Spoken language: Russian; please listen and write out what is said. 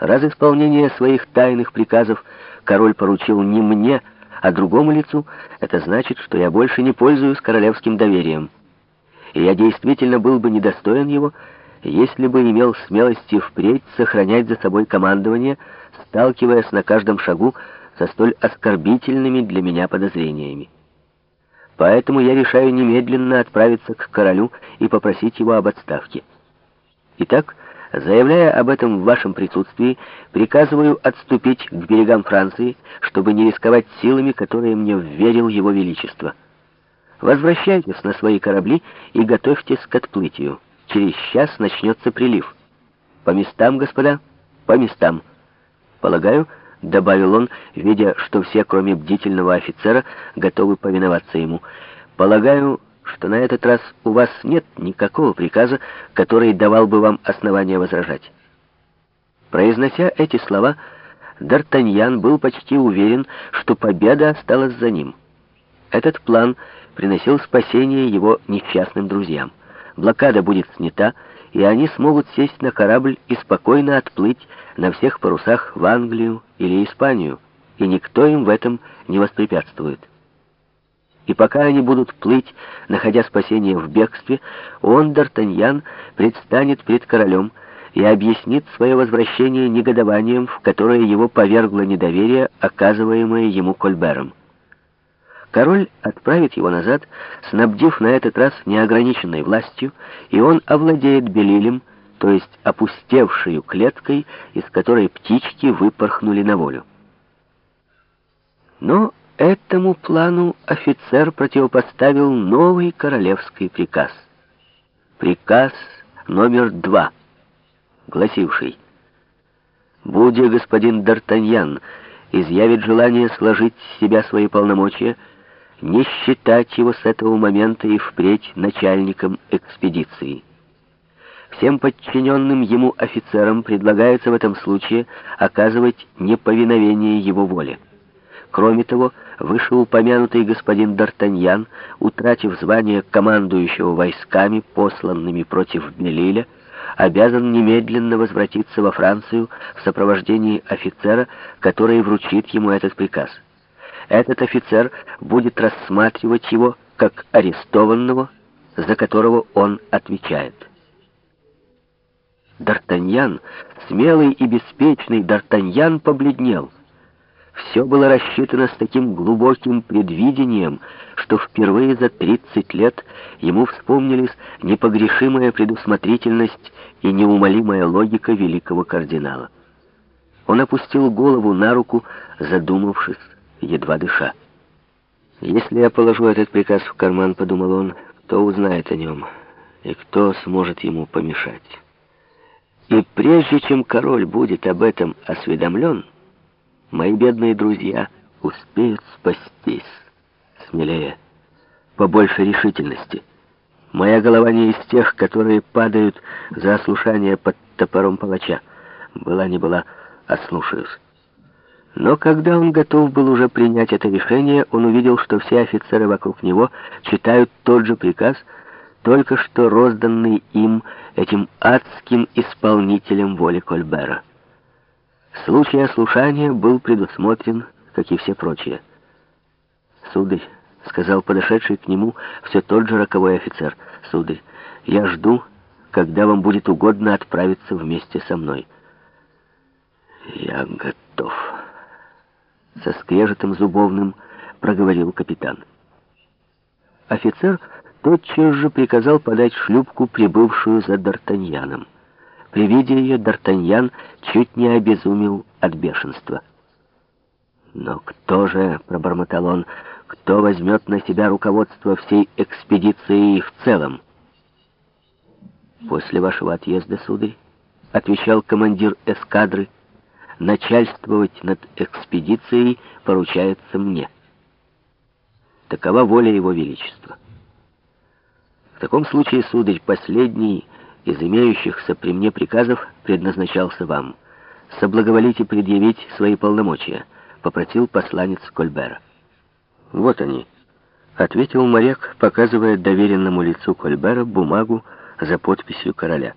Раз исполнение своих тайных приказов король поручил не мне, а другому лицу, это значит, что я больше не пользуюсь королевским доверием. И я действительно был бы недостоин его, если бы имел смелости впредь сохранять за собой командование, сталкиваясь на каждом шагу со столь оскорбительными для меня подозрениями. Поэтому я решаю немедленно отправиться к королю и попросить его об отставке. Итак, заявляя об этом в вашем присутствии, приказываю отступить к берегам Франции, чтобы не рисковать силами, которые мне вверил его величество. Возвращайтесь на свои корабли и готовьтесь к отплытию. Через час начнется прилив. По местам, господа, по местам. Полагаю, — добавил он, видя, что все, кроме бдительного офицера, готовы повиноваться ему. «Полагаю, что на этот раз у вас нет никакого приказа, который давал бы вам основания возражать». Произнося эти слова, Д'Артаньян был почти уверен, что победа осталась за ним. Этот план приносил спасение его несчастным друзьям. Блокада будет снята, и они смогут сесть на корабль и спокойно отплыть на всех парусах в Англию или Испанию, и никто им в этом не воспрепятствует. И пока они будут плыть, находя спасение в бегстве, он, Д'Артаньян, предстанет пред королем и объяснит свое возвращение негодованием, в которое его повергло недоверие, оказываемое ему Кольбером. Король отправит его назад, снабдив на этот раз неограниченной властью, и он овладеет Белилем, то есть опустевшую клеткой, из которой птички выпорхнули на волю. Но этому плану офицер противопоставил новый королевский приказ. Приказ номер два, гласивший «Будя господин Д'Артаньян изъявит желание сложить с себя свои полномочия, не считать его с этого момента и впредь начальником экспедиции». Всем подчиненным ему офицерам предлагается в этом случае оказывать неповиновение его воле. Кроме того, вышеупомянутый господин Д'Артаньян, утратив звание командующего войсками, посланными против Белиля, обязан немедленно возвратиться во Францию в сопровождении офицера, который вручит ему этот приказ. Этот офицер будет рассматривать его как арестованного, за которого он отвечает. Д'Артаньян, смелый и беспечный Д'Артаньян побледнел. Все было рассчитано с таким глубоким предвидением, что впервые за 30 лет ему вспомнились непогрешимая предусмотрительность и неумолимая логика великого кардинала. Он опустил голову на руку, задумавшись, едва дыша. «Если я положу этот приказ в карман, — подумал он, — кто узнает о нем, и кто сможет ему помешать?» И прежде чем король будет об этом осведомлен, мои бедные друзья успеют спастись. Смелее, побольше решительности. Моя голова не из тех, которые падают за ослушание под топором палача. Была не была, ослушаюсь. Но когда он готов был уже принять это решение, он увидел, что все офицеры вокруг него читают тот же приказ, только что розданный им этим адским исполнителем воли Кольбера. Случай ослушания был предусмотрен, как и все прочие. «Сударь», — сказал подошедший к нему все тот же роковой офицер, — «сударь, я жду, когда вам будет угодно отправиться вместе со мной». «Я готов», — со скрежетом зубовным проговорил капитан. Офицер тотчас же приказал подать шлюпку, прибывшую за Д'Артаньяном. При виде ее Д'Артаньян чуть не обезумел от бешенства. «Но кто же, — пробормотал он, — кто возьмет на себя руководство всей экспедицией в целом?» «После вашего отъезда, сударь, — отвечал командир эскадры, — начальствовать над экспедицией поручается мне. Такова воля его величества». В таком случае, сударь, последний из имеющихся при мне приказов предназначался вам. Соблаговолите предъявить свои полномочия, попросил посланец Кольбера. Вот они, ответил моряк, показывая доверенному лицу Кольбера бумагу за подписью короля.